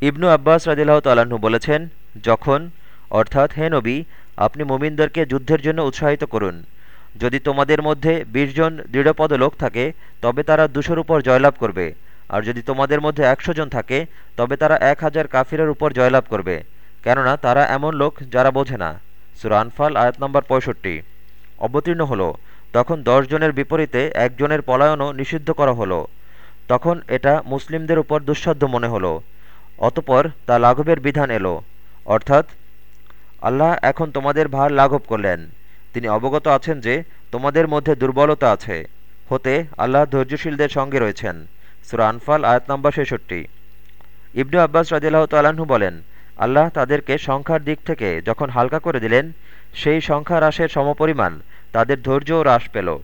ইবনু আব্বাস রাজিল্লাহ তাল্লাহ্ন বলেছেন, যখন, অর্থাৎ হে নবী, আপনি মুমিনদেরকে যুদ্ধের জন্য উৎসাহিত করুন, যদি তোমাদের মধ্যে বিশ জন দৃঢ়পদ লোক থাকে, তবে তারা দুশোর উপর জয়লাভ করবে, আর যদি তোমাদের মধ্যে একশো জন থাকে, তবে তারা এক হাজার কাফিরের উপর জয়লাভ করবে, কেননা তারা এমন লোক যারা বোঝে না। সুরানফাল আয়াত নম্বর পঁয়ষট্টি। অবতীর্ণ হলো, তখন দশ জনের বিপরীতে একজনের পলায়নও নিষিদ্ধ করা হলো, তখন এটা মুসলিমদের উপর দুঃসাধ্য মনে হলো। অতপর তা লাঘবের বিধান এলো। অর্থাৎ, আল্লাহ এখন তোমাদের ভার লাঘব করলেন। তিনি অবগত আছেন যে তোমাদের মধ্যে দুর্বলতা আছে। হতে আল্লাহ ধৈর্যশীলদের সঙ্গে রয়েছেন। সুরা আনফাল, আয়াত নম্বর ছেষট্টি। ইবনু আব্বাস রাজিল্লাহ তাল্লাহ্ন বলেন, আল্লাহ তাদেরকে সংখ্যার দিক থেকে যখন হালকা করে দিলেন, সেই সংখ্যা হ্রাসের সমপরিমাণ তাদের ধৈর্যও হ্রাস পেল।